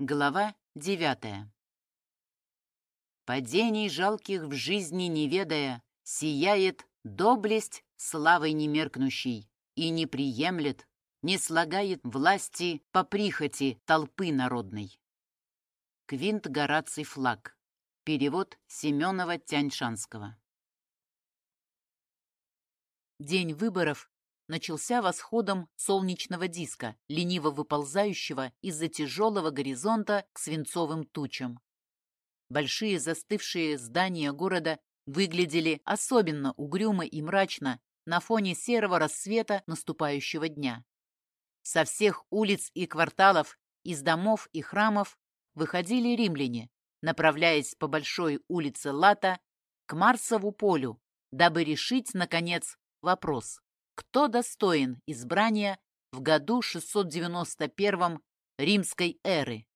Глава девятая. Падений жалких в жизни не ведая, Сияет доблесть славой немеркнущей И не приемлет, не слагает власти По прихоти толпы народной. Квинт Гораций Флаг. Перевод Семенова-Тяньшанского. День выборов начался восходом солнечного диска, лениво выползающего из-за тяжелого горизонта к свинцовым тучам. Большие застывшие здания города выглядели особенно угрюмо и мрачно на фоне серого рассвета наступающего дня. Со всех улиц и кварталов, из домов и храмов выходили римляне, направляясь по большой улице Лата к Марсову полю, дабы решить, наконец, вопрос кто достоин избрания в году 691 римской эры.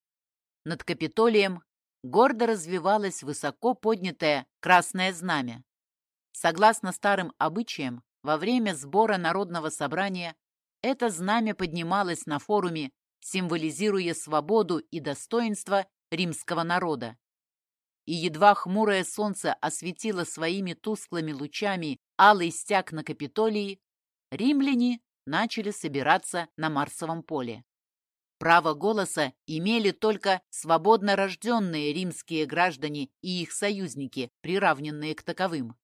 Над Капитолием гордо развивалось высоко поднятое красное знамя. Согласно старым обычаям, во время сбора народного собрания это знамя поднималось на форуме, символизируя свободу и достоинство римского народа. И едва хмурое солнце осветило своими тусклыми лучами алый стяг на Капитолии, римляне начали собираться на Марсовом поле. Право голоса имели только свободно рожденные римские граждане и их союзники, приравненные к таковым.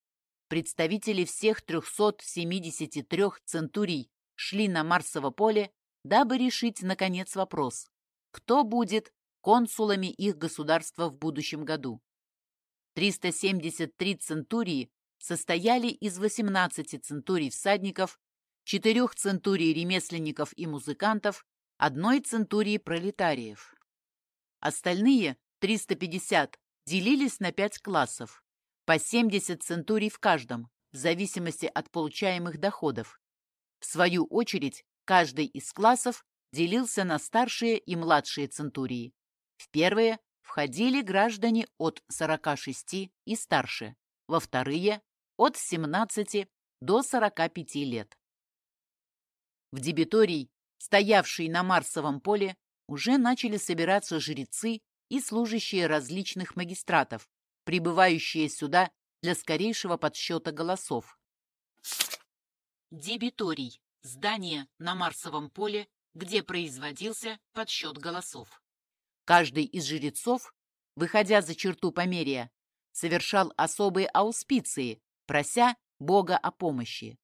Представители всех 373 центурий шли на Марсово поле, дабы решить, наконец, вопрос, кто будет консулами их государства в будущем году. 373 центурии состояли из 18 центурий всадников четырех центурий ремесленников и музыкантов, одной центурии пролетариев. Остальные, 350, делились на пять классов, по 70 центурий в каждом, в зависимости от получаемых доходов. В свою очередь, каждый из классов делился на старшие и младшие центурии. В первые входили граждане от 46 и старше, во вторые – от 17 до 45 лет. В дебиторий, стоявший на Марсовом поле, уже начали собираться жрецы и служащие различных магистратов, прибывающие сюда для скорейшего подсчета голосов. Дебиторий – здание на Марсовом поле, где производился подсчет голосов. Каждый из жрецов, выходя за черту померия, совершал особые ауспиции, прося Бога о помощи.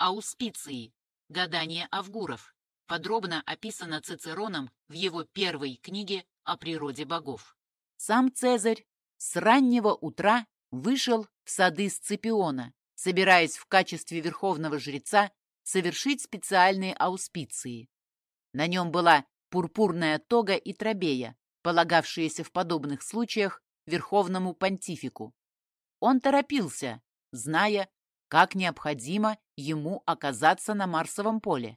Ауспиции. Гадание Авгуров. Подробно описано Цицероном в его первой книге о природе богов. Сам Цезарь с раннего утра вышел в сады Сципиона, собираясь в качестве верховного жреца совершить специальные ауспиции. На нем была пурпурная тога и трабея, полагавшиеся в подобных случаях верховному понтифику. Он торопился, зная, как необходимо ему оказаться на Марсовом поле.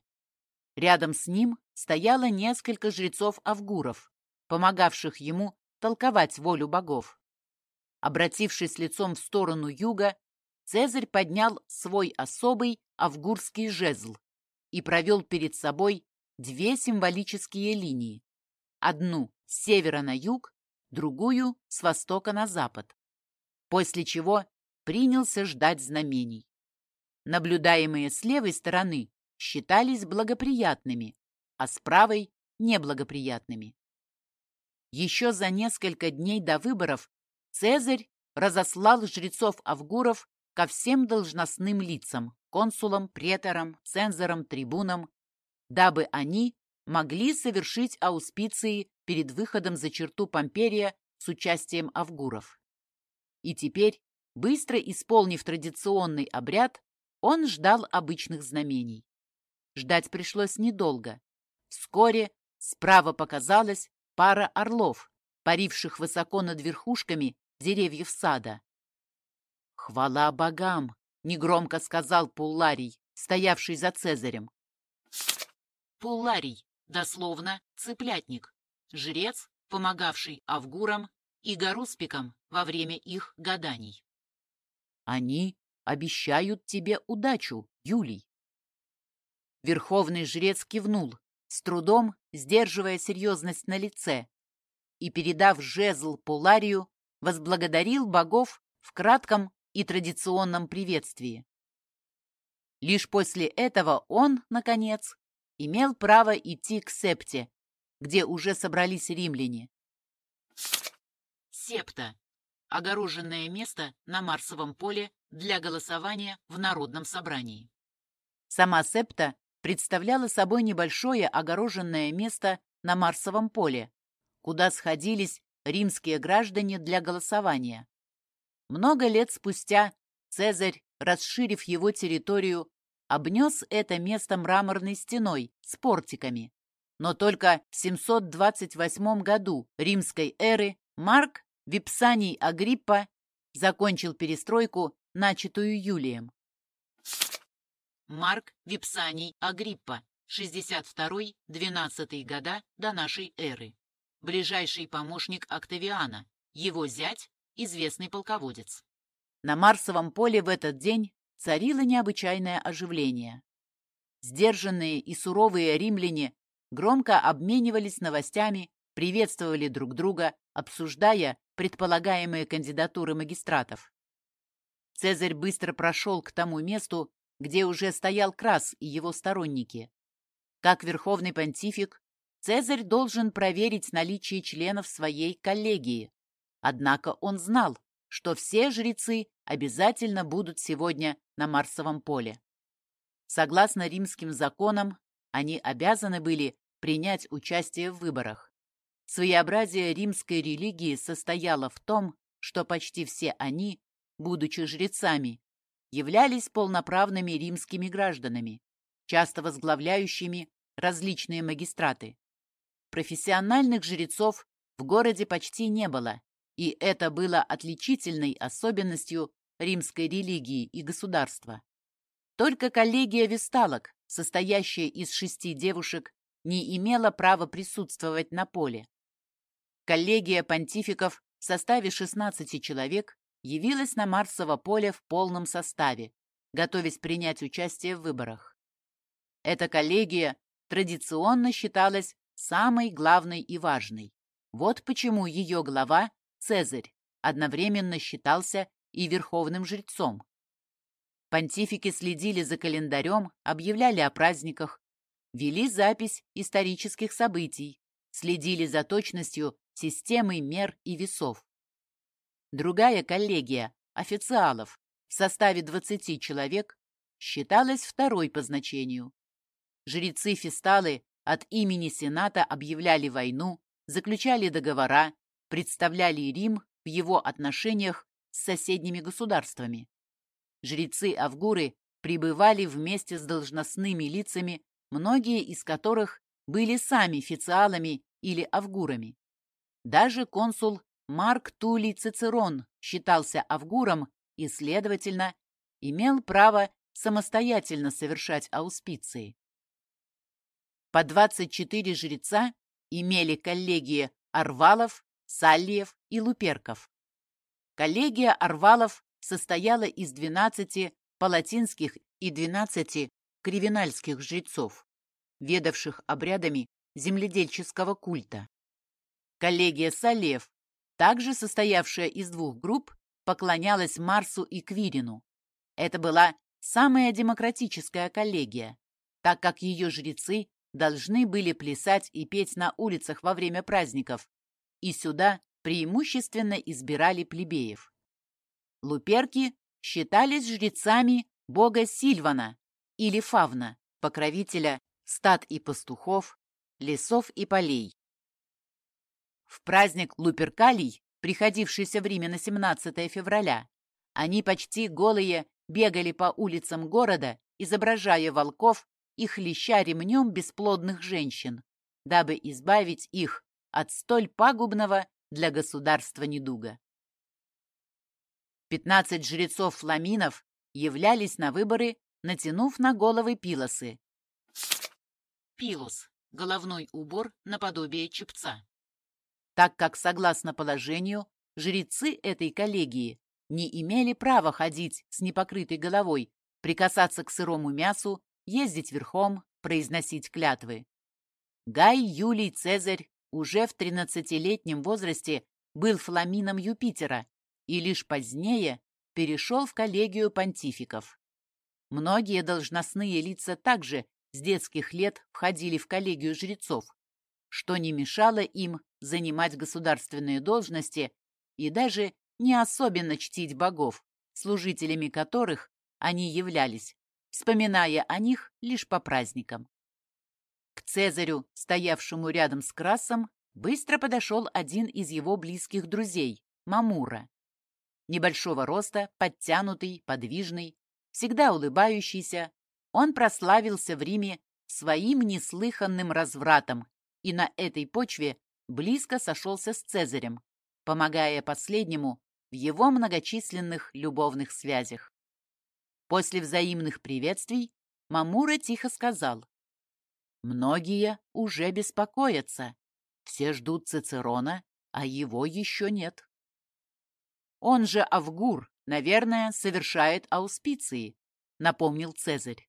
Рядом с ним стояло несколько жрецов-авгуров, помогавших ему толковать волю богов. Обратившись лицом в сторону юга, Цезарь поднял свой особый авгурский жезл и провел перед собой две символические линии. Одну с севера на юг, другую с востока на запад. После чего принялся ждать знамений наблюдаемые с левой стороны, считались благоприятными, а с правой – неблагоприятными. Еще за несколько дней до выборов Цезарь разослал жрецов-авгуров ко всем должностным лицам, консулам, преторам, цензорам, трибунам, дабы они могли совершить ауспиции перед выходом за черту Помперия с участием авгуров. И теперь, быстро исполнив традиционный обряд, он ждал обычных знамений. Ждать пришлось недолго. Вскоре справа показалась пара орлов, паривших высоко над верхушками деревьев сада. «Хвала богам!» — негромко сказал Пулларий, стоявший за Цезарем. Пулларий, дословно цыплятник, жрец, помогавший авгурам и гаруспикам во время их гаданий. Они обещают тебе удачу, Юлий. Верховный жрец кивнул, с трудом сдерживая серьезность на лице, и, передав жезл Пуларию, возблагодарил богов в кратком и традиционном приветствии. Лишь после этого он, наконец, имел право идти к Септе, где уже собрались римляне. Септа – огороженное место на Марсовом поле для голосования в Народном собрании. Сама Септа представляла собой небольшое огороженное место на Марсовом поле, куда сходились римские граждане для голосования. Много лет спустя Цезарь, расширив его территорию, обнес это место мраморной стеной с портиками. Но только в 728 году римской эры Марк Випсаний Агриппа закончил перестройку, начатую Юлием. Марк Випсаний Агриппа, 62-12 года до нашей эры. Ближайший помощник Октавиана, его зять, известный полководец. На Марсовом поле в этот день царило необычайное оживление. Сдержанные и суровые римляне громко обменивались новостями, приветствовали друг друга, обсуждая предполагаемые кандидатуры магистратов. Цезарь быстро прошел к тому месту, где уже стоял Крас и его сторонники. Как верховный понтифик, Цезарь должен проверить наличие членов своей коллегии. Однако он знал, что все жрецы обязательно будут сегодня на Марсовом поле. Согласно римским законам, они обязаны были принять участие в выборах. Своеобразие римской религии состояло в том, что почти все они, будучи жрецами, являлись полноправными римскими гражданами, часто возглавляющими различные магистраты. Профессиональных жрецов в городе почти не было, и это было отличительной особенностью римской религии и государства. Только коллегия весталок, состоящая из шести девушек, не имела права присутствовать на поле. Коллегия понтификов в составе 16 человек явилась на Марсово поле в полном составе, готовясь принять участие в выборах. Эта коллегия традиционно считалась самой главной и важной. Вот почему ее глава, Цезарь, одновременно считался и верховным жрецом. Понтифики следили за календарем, объявляли о праздниках, вели запись исторических событий, следили за точностью системы мер и весов. Другая коллегия, официалов, в составе 20 человек, считалась второй по значению. Жрецы-фисталы от имени Сената объявляли войну, заключали договора, представляли Рим в его отношениях с соседними государствами. Жрецы-авгуры прибывали вместе с должностными лицами, многие из которых были сами официалами или авгурами. Даже консул Марк Тулий Цицерон считался авгуром и, следовательно, имел право самостоятельно совершать ауспиции. По 24 жреца имели коллегии Арвалов, Саллиев и Луперков. Коллегия Арвалов состояла из 12 палатинских и 12 кривинальских жрецов, ведавших обрядами земледельческого культа. Коллегия Саллиев, также состоявшая из двух групп, поклонялась Марсу и Квирину. Это была самая демократическая коллегия, так как ее жрецы должны были плясать и петь на улицах во время праздников, и сюда преимущественно избирали плебеев. Луперки считались жрецами бога Сильвана или Фавна, покровителя стад и пастухов, лесов и полей. В праздник Луперкалий, приходившийся в Риме на 17 февраля, они почти голые бегали по улицам города, изображая волков и хлеща ремнем бесплодных женщин, дабы избавить их от столь пагубного для государства недуга. Пятнадцать жрецов-фламинов являлись на выборы, натянув на головы пилосы. Пилос – головной убор наподобие чепца. Так как, согласно положению, жрецы этой коллегии не имели права ходить с непокрытой головой, прикасаться к сырому мясу ездить верхом, произносить клятвы. Гай Юлий Цезарь уже в 13-летнем возрасте был фламином Юпитера и лишь позднее перешел в коллегию понтификов. Многие должностные лица также с детских лет входили в коллегию жрецов, что не мешало им занимать государственные должности и даже не особенно чтить богов, служителями которых они являлись, вспоминая о них лишь по праздникам. К Цезарю, стоявшему рядом с Красом, быстро подошел один из его близких друзей, Мамура. Небольшого роста, подтянутый, подвижный, всегда улыбающийся, он прославился в Риме своим неслыханным развратом и на этой почве близко сошелся с Цезарем, помогая последнему в его многочисленных любовных связях. После взаимных приветствий Мамура тихо сказал. «Многие уже беспокоятся. Все ждут Цицерона, а его еще нет». Он же Авгур, наверное, совершает ауспиции, напомнил Цезарь.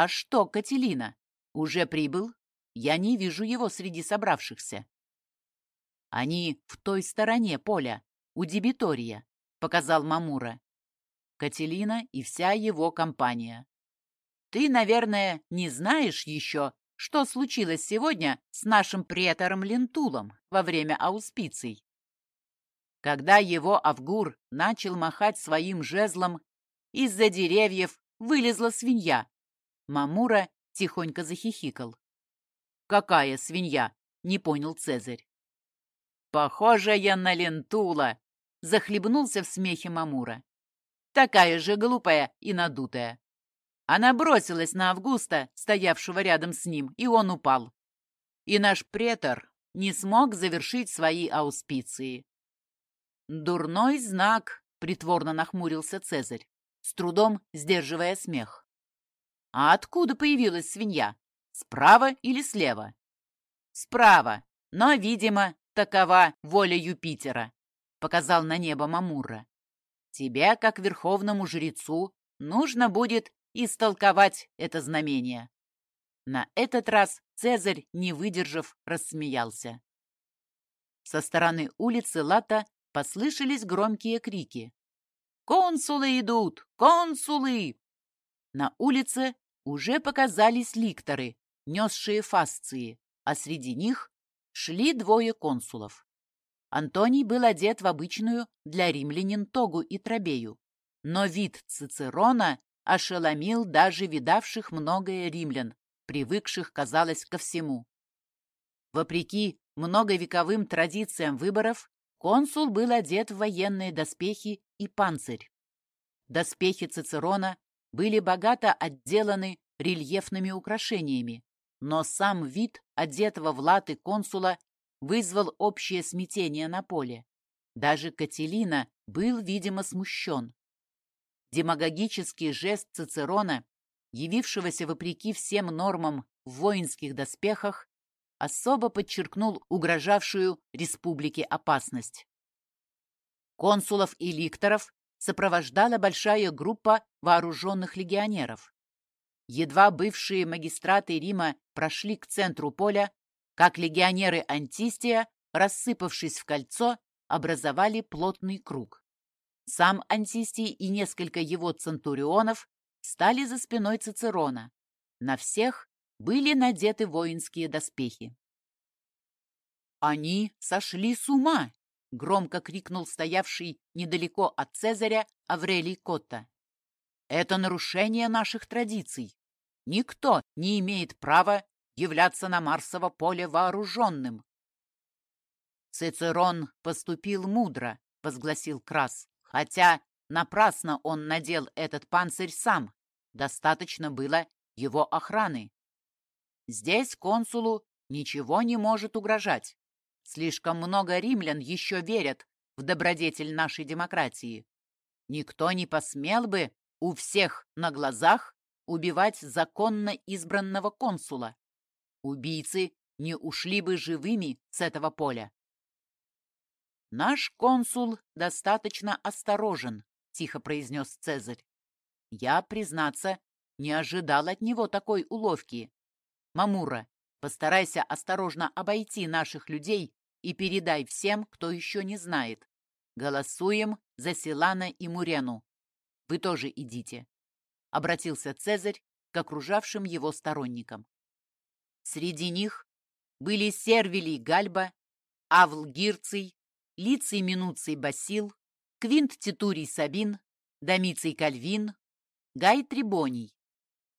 А что, Кателина, уже прибыл? Я не вижу его среди собравшихся. Они в той стороне поля, у дебитория, показал Мамура. Кателина и вся его компания. Ты, наверное, не знаешь еще, что случилось сегодня с нашим претором Лентулом во время ауспиций. Когда его Авгур начал махать своим жезлом, из-за деревьев вылезла свинья. Мамура тихонько захихикал. «Какая свинья?» — не понял Цезарь. «Похожая на лентула!» — захлебнулся в смехе Мамура. «Такая же глупая и надутая». Она бросилась на Августа, стоявшего рядом с ним, и он упал. И наш претор не смог завершить свои ауспиции. «Дурной знак», — притворно нахмурился Цезарь, с трудом сдерживая смех. «А откуда появилась свинья? Справа или слева?» «Справа, но, видимо, такова воля Юпитера», — показал на небо Мамура. «Тебе, как верховному жрецу, нужно будет истолковать это знамение». На этот раз Цезарь, не выдержав, рассмеялся. Со стороны улицы Лата послышались громкие крики. «Консулы идут! Консулы!» На улице уже показались ликторы, несшие фасции, а среди них шли двое консулов. Антоний был одет в обычную для римлянин тогу и трабею, но вид Цицерона ошеломил даже видавших многое римлян, привыкших, казалось, ко всему. Вопреки многовековым традициям выборов, Консул был одет в военные доспехи и панцирь. Доспехи Цицерона были богато отделаны рельефными украшениями, но сам вид одетого в латы консула вызвал общее смятение на поле. Даже Кателина был, видимо, смущен. Демагогический жест Цицерона, явившегося вопреки всем нормам в воинских доспехах, особо подчеркнул угрожавшую республике опасность. Консулов и ликторов сопровождала большая группа вооруженных легионеров. Едва бывшие магистраты Рима прошли к центру поля, как легионеры Антистия, рассыпавшись в кольцо, образовали плотный круг. Сам Антистий и несколько его центурионов стали за спиной Цицерона. На всех были надеты воинские доспехи. «Они сошли с ума!» — громко крикнул стоявший недалеко от Цезаря Аврелий Котта. «Это нарушение наших традиций. Никто не имеет права являться на Марсово поле вооруженным». «Цицерон поступил мудро», — возгласил Крас, «хотя напрасно он надел этот панцирь сам. Достаточно было его охраны. Здесь консулу ничего не может угрожать. Слишком много римлян еще верят в добродетель нашей демократии. Никто не посмел бы у всех на глазах убивать законно избранного консула. Убийцы не ушли бы живыми с этого поля. «Наш консул достаточно осторожен», — тихо произнес Цезарь. «Я, признаться, не ожидал от него такой уловки. Мамура, Постарайся осторожно обойти наших людей и передай всем, кто еще не знает. Голосуем за Силана и Мурену. Вы тоже идите. Обратился Цезарь к окружавшим его сторонникам. Среди них были Сервилий Гальба, Авл Гирций, Лиций Минуций Басил, Квинт Титурий Сабин, Домиций Кальвин, Гай Трибоний.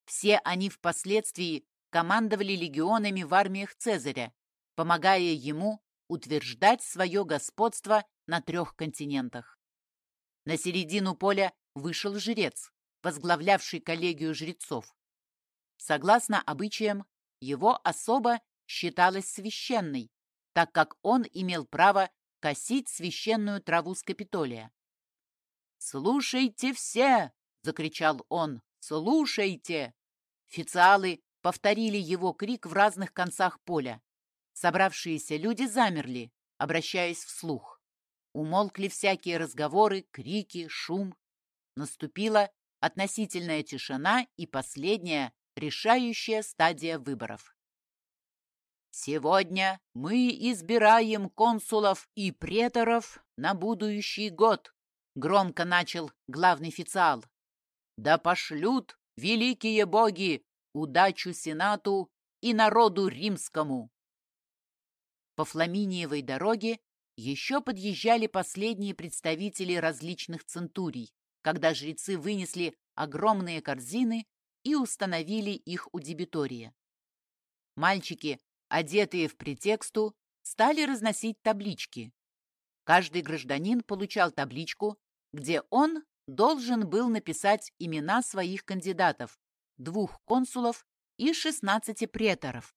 Все они впоследствии командовали легионами в армиях Цезаря, помогая ему утверждать свое господство на трех континентах. На середину поля вышел жрец, возглавлявший коллегию жрецов. Согласно обычаям, его особа считалась священной, так как он имел право косить священную траву с Капитолия. «Слушайте все!» — закричал он. «Слушайте!» Официалы повторили его крик в разных концах поля. Собравшиеся люди замерли, обращаясь вслух. Умолкли всякие разговоры, крики, шум. Наступила относительная тишина и последняя, решающая стадия выборов. «Сегодня мы избираем консулов и преторов на будущий год», громко начал главный официал. «Да пошлют великие боги удачу Сенату и народу римскому!» По Фламиниевой дороге еще подъезжали последние представители различных центурий, когда жрецы вынесли огромные корзины и установили их у дебитория. Мальчики, одетые в претексту, стали разносить таблички. Каждый гражданин получал табличку, где он должен был написать имена своих кандидатов, двух консулов и 16 преторов,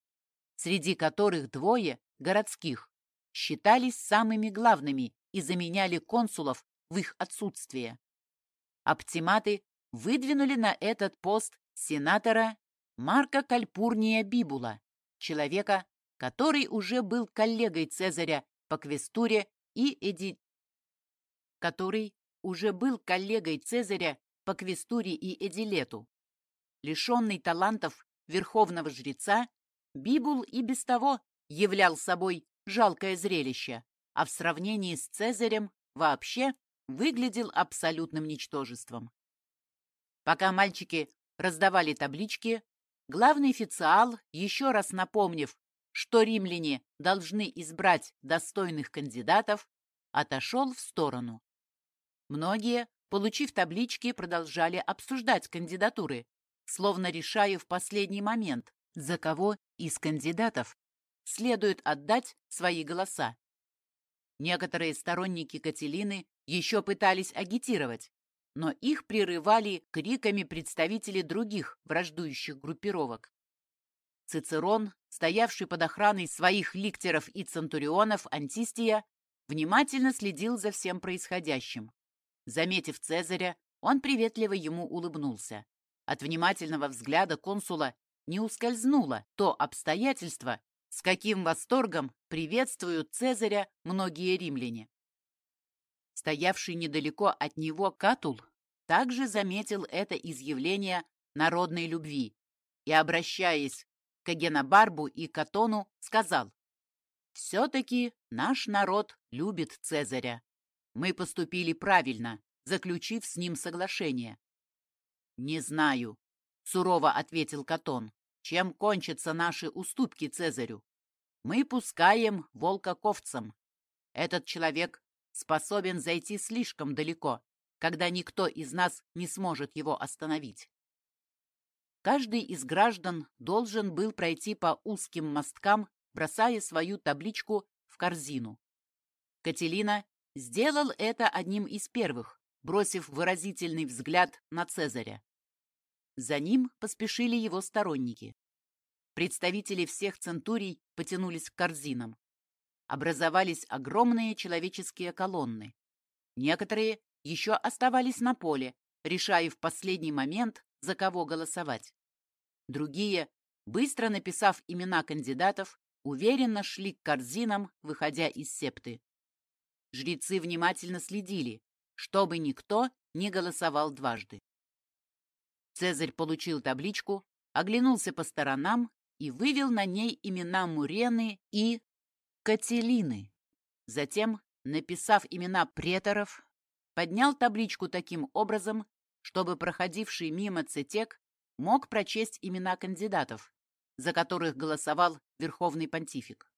среди которых двое, городских, считались самыми главными и заменяли консулов в их отсутствие. Оптиматы выдвинули на этот пост сенатора Марка Кальпурния Бибула, человека, который уже был коллегой Цезаря по квестуре и эди... который уже был коллегой Цезаря по квестуре и эдилету. Лишенный талантов верховного жреца, Бибул и без того являл собой жалкое зрелище, а в сравнении с Цезарем вообще выглядел абсолютным ничтожеством. Пока мальчики раздавали таблички, главный официал, еще раз напомнив, что римляне должны избрать достойных кандидатов, отошел в сторону. Многие, получив таблички, продолжали обсуждать кандидатуры, словно решая в последний момент, за кого из кандидатов следует отдать свои голоса. Некоторые сторонники Кателины еще пытались агитировать, но их прерывали криками представители других враждующих группировок. Цицерон, стоявший под охраной своих ликтеров и центурионов Антистия, внимательно следил за всем происходящим. Заметив Цезаря, он приветливо ему улыбнулся. От внимательного взгляда консула не ускользнуло то обстоятельство, с каким восторгом приветствуют Цезаря многие римляне. Стоявший недалеко от него Катул также заметил это изъявление народной любви и, обращаясь к Агенобарбу и Катону, сказал, «Все-таки наш народ любит Цезаря. Мы поступили правильно, заключив с ним соглашение». «Не знаю», — сурово ответил Катон, «чем кончатся наши уступки Цезарю. Мы пускаем волкоковцам. Этот человек способен зайти слишком далеко, когда никто из нас не сможет его остановить. Каждый из граждан должен был пройти по узким мосткам, бросая свою табличку в корзину. Кателина сделал это одним из первых, бросив выразительный взгляд на Цезаря. За ним поспешили его сторонники. Представители всех центурий потянулись к корзинам образовались огромные человеческие колонны. Некоторые еще оставались на поле, решая в последний момент, за кого голосовать. Другие, быстро написав имена кандидатов, уверенно шли к корзинам, выходя из септы. Жрецы внимательно следили, чтобы никто не голосовал дважды. Цезарь получил табличку, оглянулся по сторонам и вывел на ней имена Мурены и Кателины. Затем, написав имена преторов, поднял табличку таким образом, чтобы проходивший мимо цитек мог прочесть имена кандидатов, за которых голосовал Верховный Понтифик.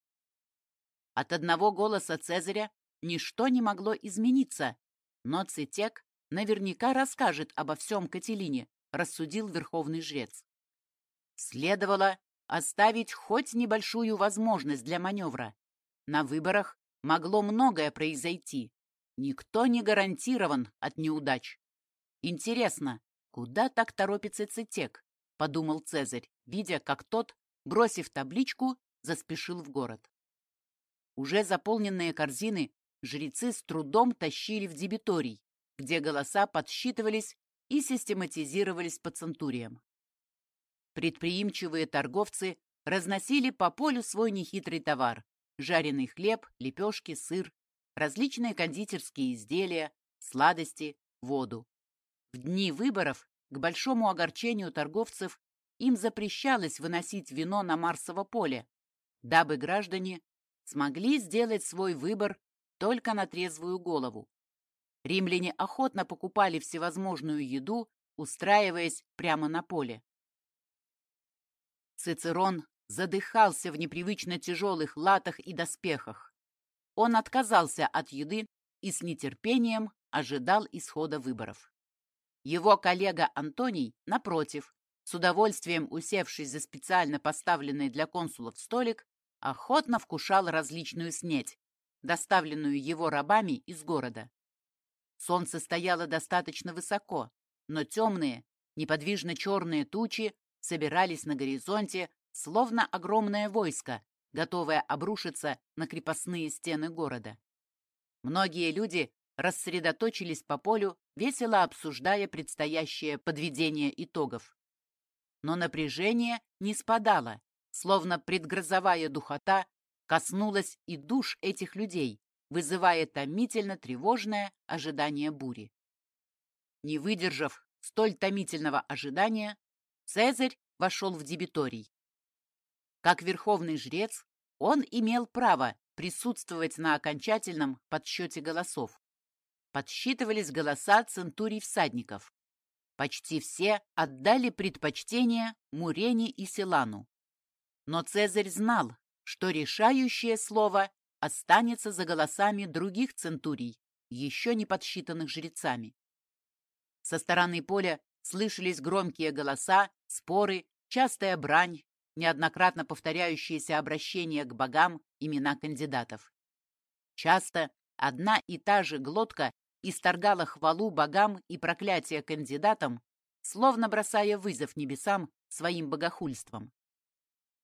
От одного голоса Цезаря ничто не могло измениться, но Цитек наверняка расскажет обо всем Кателине, рассудил Верховный Жрец. Следовало оставить хоть небольшую возможность для маневра. На выборах могло многое произойти. Никто не гарантирован от неудач. Интересно, куда так торопится Цитек? Подумал Цезарь, видя, как тот, бросив табличку, заспешил в город. Уже заполненные корзины жрецы с трудом тащили в дебиторий, где голоса подсчитывались и систематизировались по центуриям. Предприимчивые торговцы разносили по полю свой нехитрый товар – жареный хлеб, лепешки, сыр, различные кондитерские изделия, сладости, воду. В дни выборов, к большому огорчению торговцев, им запрещалось выносить вино на Марсово поле, дабы граждане смогли сделать свой выбор только на трезвую голову. Римляне охотно покупали всевозможную еду, устраиваясь прямо на поле. Цицерон задыхался в непривычно тяжелых латах и доспехах. Он отказался от еды и с нетерпением ожидал исхода выборов. Его коллега Антоний, напротив, с удовольствием усевшись за специально поставленный для консулов столик, охотно вкушал различную снеть, доставленную его рабами из города. Солнце стояло достаточно высоко, но темные, неподвижно черные тучи собирались на горизонте, словно огромное войско, готовое обрушиться на крепостные стены города. Многие люди рассредоточились по полю, весело обсуждая предстоящее подведение итогов. Но напряжение не спадало, словно предгрозовая духота коснулась и душ этих людей, вызывая томительно тревожное ожидание бури. Не выдержав столь томительного ожидания, Цезарь вошел в дебиторий. Как верховный жрец, он имел право присутствовать на окончательном подсчете голосов. Подсчитывались голоса центурий всадников. Почти все отдали предпочтение Мурене и Силану. Но Цезарь знал, что решающее слово останется за голосами других центурий, еще не подсчитанных жрецами. Со стороны поля слышались громкие голоса, споры, частая брань, неоднократно повторяющиеся обращения к богам, имена кандидатов. Часто одна и та же глотка исторгала хвалу богам и проклятие кандидатам, словно бросая вызов небесам своим богохульством.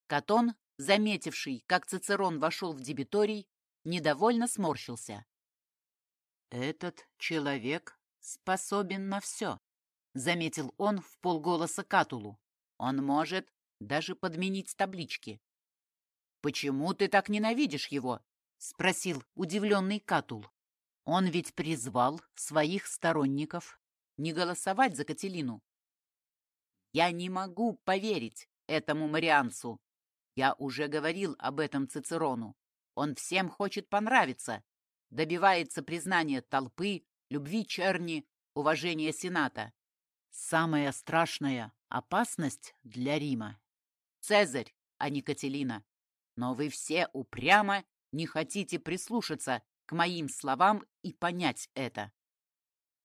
Катон, заметивший, как Цицерон вошел в дебиторий, недовольно сморщился. «Этот человек способен на все», — заметил он в полголоса Катулу. «Он может даже подменить таблички». «Почему ты так ненавидишь его?» — спросил удивленный Катул. «Он ведь призвал своих сторонников не голосовать за Кателину». «Я не могу поверить этому марианцу», я уже говорил об этом Цицерону. Он всем хочет понравиться, добивается признания толпы, любви черни, уважения Сената. Самая страшная опасность для Рима. Цезарь, а не Кателина. Но вы все упрямо не хотите прислушаться к моим словам и понять это.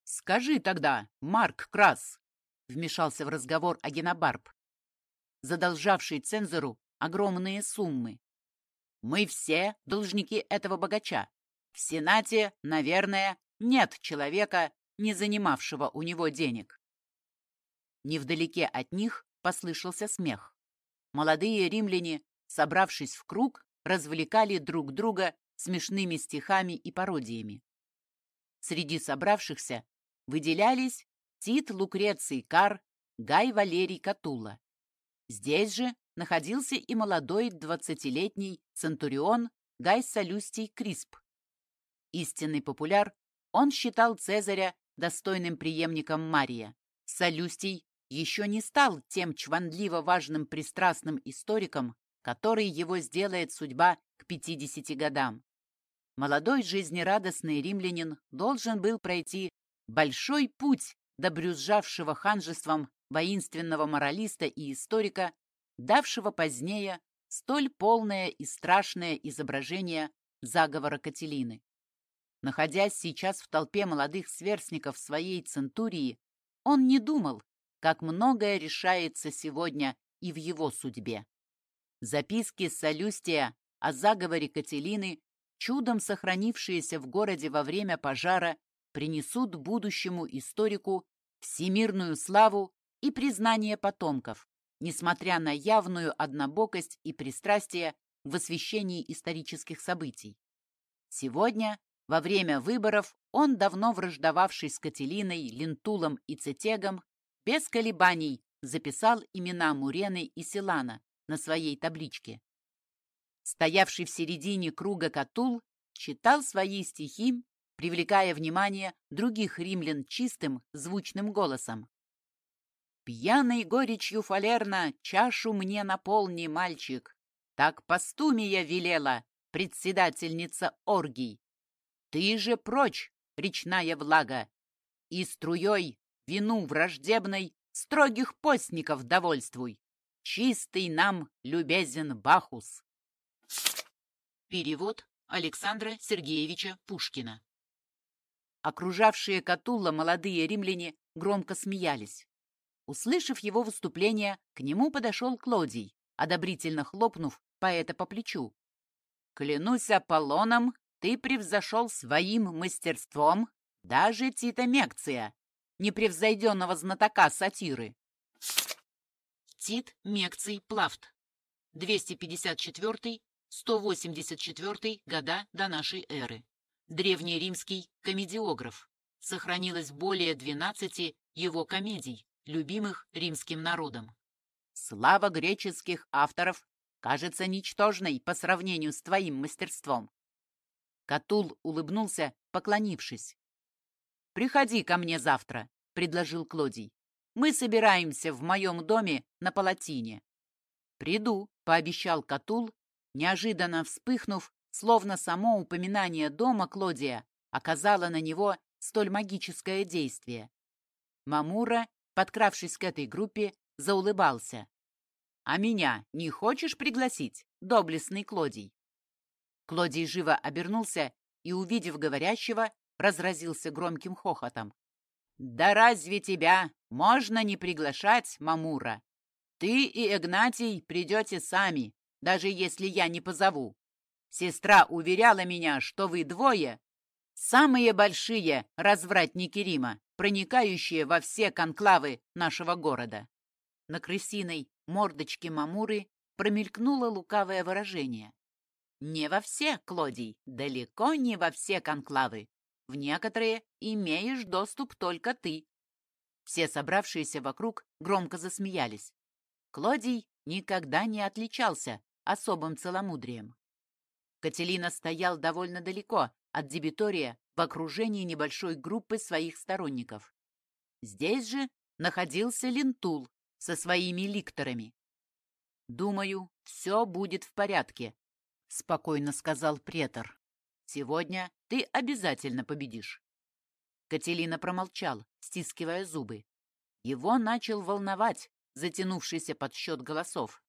«Скажи тогда, Марк Крас», — вмешался в разговор Агенобарб, задолжавший цензору огромные суммы. Мы все должники этого богача. В Сенате, наверное, нет человека, не занимавшего у него денег. Невдалеке от них послышался смех. Молодые римляне, собравшись в круг, развлекали друг друга смешными стихами и пародиями. Среди собравшихся выделялись Тит Лукреций Кар, Гай Валерий Катула. Здесь же находился и молодой двадцатилетний центурион Гай Салюстий Крисп. Истинный популяр, он считал Цезаря достойным преемником Мария. Салюстий еще не стал тем чванливо важным пристрастным историком, который его сделает судьба к 50 годам. Молодой жизнерадостный римлянин должен был пройти большой путь до брюзжавшего ханжеством воинственного моралиста и историка, давшего позднее столь полное и страшное изображение заговора Кателины. Находясь сейчас в толпе молодых сверстников своей центурии, он не думал, как многое решается сегодня и в его судьбе. Записки Солюстия о заговоре Кателины, чудом сохранившиеся в городе во время пожара, принесут будущему историку всемирную славу и признание потомков, несмотря на явную однобокость и пристрастие в освещении исторических событий. Сегодня, во время выборов, он, давно враждовавший с Кателиной, Лентулом и Цетегом, без колебаний записал имена Мурены и Силана на своей табличке. Стоявший в середине круга Катул читал свои стихи, привлекая внимание других римлян чистым, звучным голосом. «Пьяной горечью фалерна чашу мне наполни, мальчик, так постумия велела председательница оргий. Ты же прочь, речная влага, и струей вину враждебной строгих постников довольствуй. Чистый нам любезен Бахус. Перевод Александра Сергеевича Пушкина. Окружавшие Катулла молодые римляне громко смеялись. Услышав его выступление, к нему подошел Клодий, одобрительно хлопнув поэта по плечу. «Клянусь Аполлоном, ты превзошел своим мастерством даже Тита Мекция, непревзойденного знатока сатиры. Тит Мекций Плафт. 254-184 года до нашей эры. Древний римский комедиограф. Сохранилось более 12 его комедий, любимых римским народом. Слава греческих авторов кажется ничтожной по сравнению с твоим мастерством. Катул улыбнулся, поклонившись. «Приходи ко мне завтра», — предложил Клодий. «Мы собираемся в моем доме на Палатине». «Приду», — пообещал Катул, неожиданно вспыхнув, словно само упоминание дома Клодия оказало на него столь магическое действие. Мамура, подкравшись к этой группе, заулыбался. «А меня не хочешь пригласить, доблестный Клодий?» Клодий живо обернулся и, увидев говорящего, разразился громким хохотом. «Да разве тебя можно не приглашать, Мамура? Ты и Игнатий придете сами, даже если я не позову. Сестра уверяла меня, что вы двое — самые большие развратники Рима, проникающие во все конклавы нашего города». На крысиной мордочке Мамуры промелькнуло лукавое выражение. «Не во все, Клодий, далеко не во все конклавы. В некоторые имеешь доступ только ты. Все собравшиеся вокруг громко засмеялись. Клодий никогда не отличался особым целомудрием. Кателина стоял довольно далеко от дебитория в окружении небольшой группы своих сторонников. Здесь же находился Лентул со своими ликторами. «Думаю, все будет в порядке», — спокойно сказал претор. «Сегодня ты обязательно победишь». Катилина промолчал, стискивая зубы. Его начал волновать затянувшийся подсчет голосов.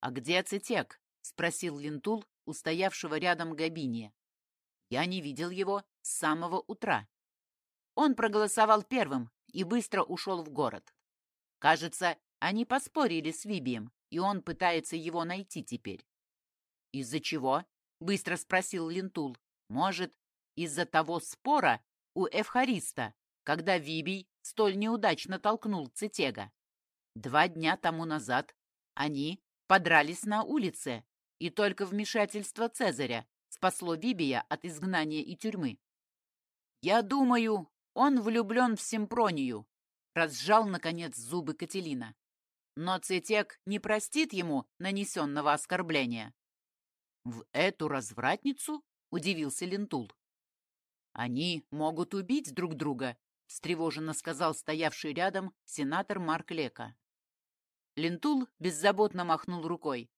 «А где Цетег?» — спросил Лентул, у стоявшего рядом Габиния. «Я не видел его с самого утра. Он проголосовал первым и быстро ушел в город. Кажется, они поспорили с Вибием, и он пытается его найти теперь». «Из-за чего?» Быстро спросил Лентул. Может, из-за того спора у Эвхариста, когда Вибий столь неудачно толкнул Цитега. Два дня тому назад они подрались на улице, и только вмешательство Цезаря спасло Вибия от изгнания и тюрьмы. «Я думаю, он влюблен в Семпронию», — разжал, наконец, зубы Катилина. Но Цетег не простит ему нанесенного оскорбления. «В эту развратницу?» — удивился Лентул. «Они могут убить друг друга», — встревоженно сказал стоявший рядом сенатор Марк Лека. Лентул беззаботно махнул рукой.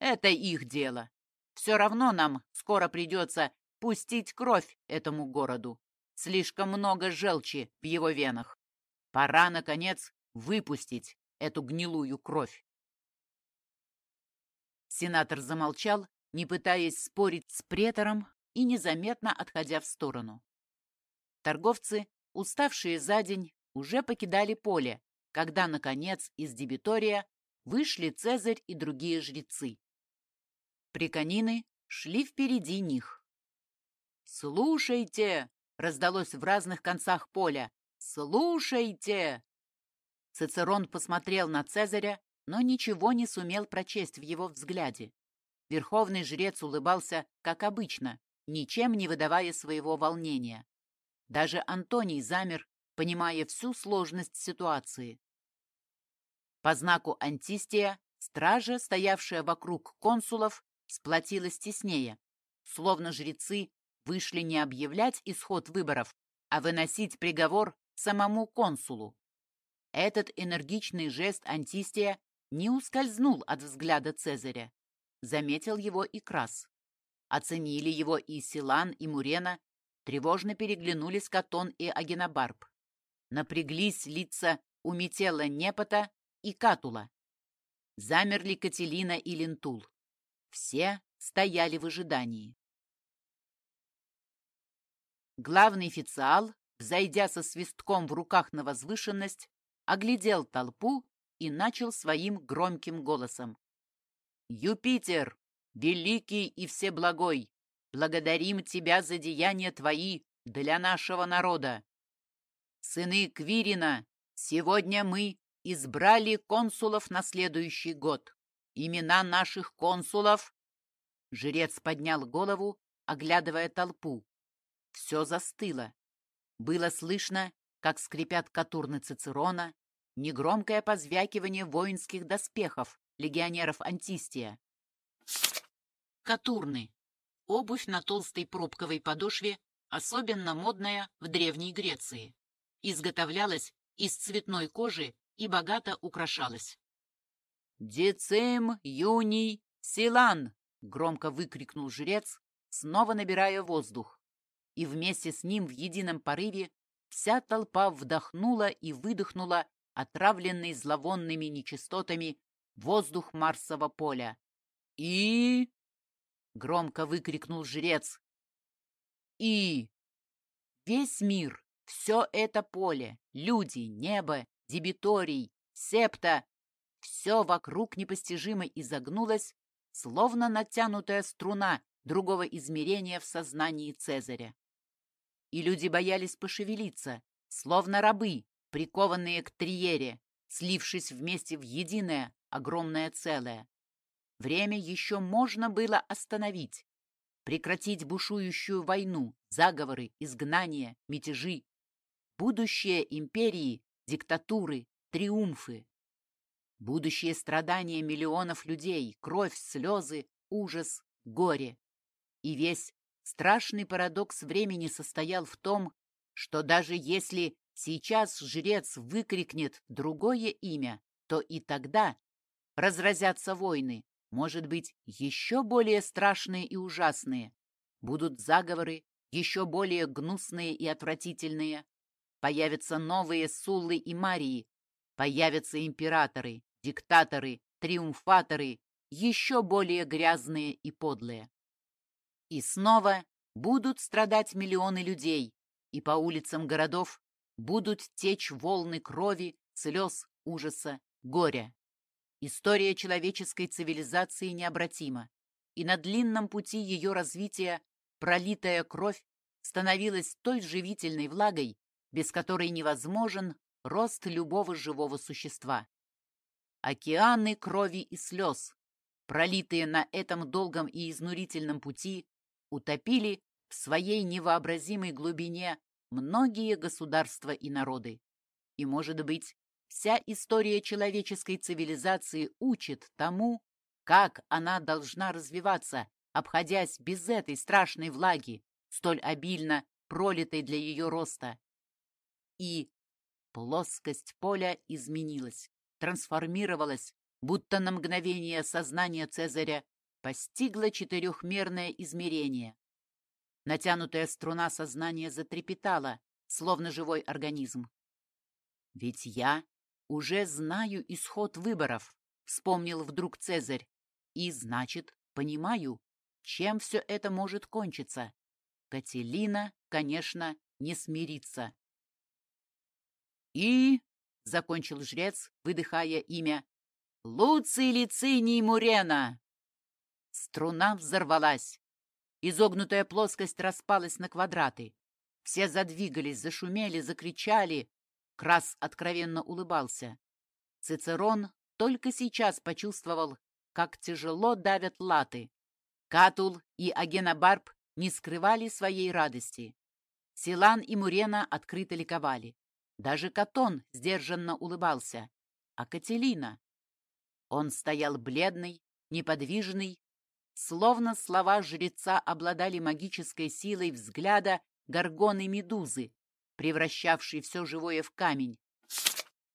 «Это их дело. Все равно нам скоро придется пустить кровь этому городу. Слишком много желчи в его венах. Пора, наконец, выпустить эту гнилую кровь». Сенатор замолчал, не пытаясь спорить с претором и незаметно отходя в сторону. Торговцы, уставшие за день, уже покидали поле, когда, наконец, из дебитория вышли Цезарь и другие жрецы. Приканины шли впереди них. «Слушайте!» — раздалось в разных концах поля. «Слушайте!» Цицерон посмотрел на Цезаря, но ничего не сумел прочесть в его взгляде. Верховный жрец улыбался, как обычно, ничем не выдавая своего волнения. Даже Антоний замер, понимая всю сложность ситуации. По знаку антистия стража, стоявшая вокруг консулов, сплотилась теснее, словно жрецы вышли не объявлять исход выборов, а выносить приговор самому консулу. Этот энергичный жест антистия не ускользнул от взгляда Цезаря. Заметил его и Крас. Оценили его и Силан, и Мурена, тревожно переглянулись Катон и Агенобарб. Напряглись лица у Метелла Непота и Катула. Замерли Катилина и Лентул. Все стояли в ожидании. Главный официал, зайдя со свистком в руках на возвышенность, оглядел толпу и начал своим громким голосом. «Юпитер, великий и всеблагой, благодарим тебя за деяния твои для нашего народа. Сыны Квирина, сегодня мы избрали консулов на следующий год. Имена наших консулов...» Жрец поднял голову, оглядывая толпу. Все застыло. Было слышно, как скрипят катурны Цицерона, негромкое позвякивание воинских доспехов легионеров Антистия. Катурны Обувь на толстой пробковой подошве, особенно модная в Древней Греции. Изготовлялась из цветной кожи и богато украшалась. «Децим, юний, силан!» — громко выкрикнул жрец, снова набирая воздух. И вместе с ним в едином порыве вся толпа вдохнула и выдохнула отравленный зловонными нечистотами воздух Марсового поля. И... — громко выкрикнул жрец. «И весь мир, все это поле, люди, небо, дебиторий, септа, все вокруг непостижимо изогнулось, словно натянутая струна другого измерения в сознании Цезаря. И люди боялись пошевелиться, словно рабы, прикованные к триере, слившись вместе в единое огромное целое. Время еще можно было остановить. Прекратить бушующую войну, заговоры, изгнания, мятежи. Будущее империи, диктатуры, триумфы. Будущее страдания миллионов людей, кровь, слезы, ужас, горе. И весь страшный парадокс времени состоял в том, что даже если сейчас жрец выкрикнет другое имя, то и тогда разразятся войны, может быть, еще более страшные и ужасные. Будут заговоры, еще более гнусные и отвратительные. Появятся новые Суллы и Марии. Появятся императоры, диктаторы, триумфаторы, еще более грязные и подлые. И снова будут страдать миллионы людей, и по улицам городов будут течь волны крови, слез, ужаса, горя. История человеческой цивилизации необратима, и на длинном пути ее развития пролитая кровь становилась той живительной влагой, без которой невозможен рост любого живого существа. Океаны крови и слез, пролитые на этом долгом и изнурительном пути, утопили в своей невообразимой глубине многие государства и народы. И, может быть, Вся история человеческой цивилизации учит тому, как она должна развиваться, обходясь без этой страшной влаги, столь обильно пролитой для ее роста. и... Плоскость поля изменилась, трансформировалась, будто на мгновение сознание Цезаря постигло четырехмерное измерение. Натянутая струна сознания затрепетала, словно живой организм. «Ведь я уже знаю исход выборов», — вспомнил вдруг Цезарь, «и, значит, понимаю, чем все это может кончиться. Кателина, конечно, не смирится». «И», — закончил жрец, выдыхая имя, «Луций Лициний Мурена!» Струна взорвалась. Изогнутая плоскость распалась на квадраты. Все задвигались, зашумели, закричали. Крас откровенно улыбался. Цицерон только сейчас почувствовал, как тяжело давят латы. Катул и Агенобарб не скрывали своей радости. Силан и Мурена открыто ликовали. Даже Катон сдержанно улыбался. А Кателина? Он стоял бледный, неподвижный, словно слова жреца обладали магической силой взгляда горгоны Медузы, превращавшей все живое в камень.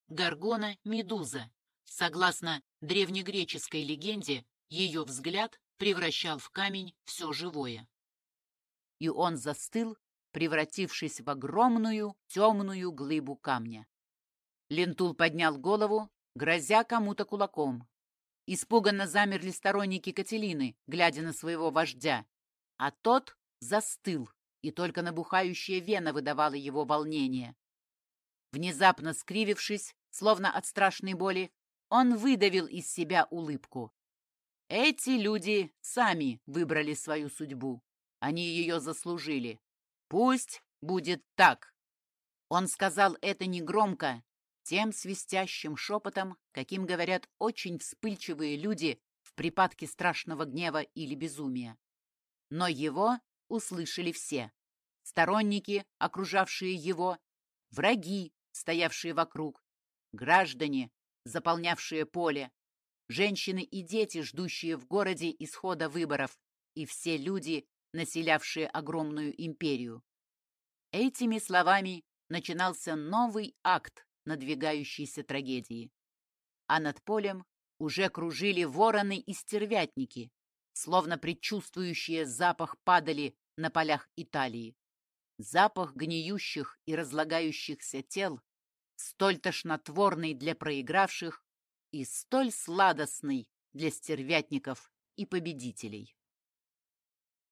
Горгона – Медуза. Согласно древнегреческой легенде, ее взгляд превращал в камень все живое. И он застыл, превратившись в огромную темную глыбу камня. Лентул поднял голову, грозя кому-то кулаком. Испуганно замерли сторонники Кателины, глядя на своего вождя, а тот застыл, и только набухающая вена выдавала его волнение. Внезапно скривившись, словно от страшной боли, он выдавил из себя улыбку. Эти люди сами выбрали свою судьбу. Они ее заслужили. Пусть будет так. Он сказал это негромко, тем свистящим шепотом, каким говорят очень вспыльчивые люди в припадке страшного гнева или безумия. Но его услышали все. Сторонники, окружавшие его, враги, стоявшие вокруг, граждане, заполнявшие поле, женщины и дети, ждущие в городе исхода выборов, и все люди, населявшие огромную империю. Этими словами начинался новый акт надвигающейся трагедии. А над полем уже кружили вороны и стервятники, словно предчувствующие запах падали на полях Италии. Запах гниющих и разлагающихся тел, столь тошнотворный для проигравших и столь сладостный для стервятников и победителей.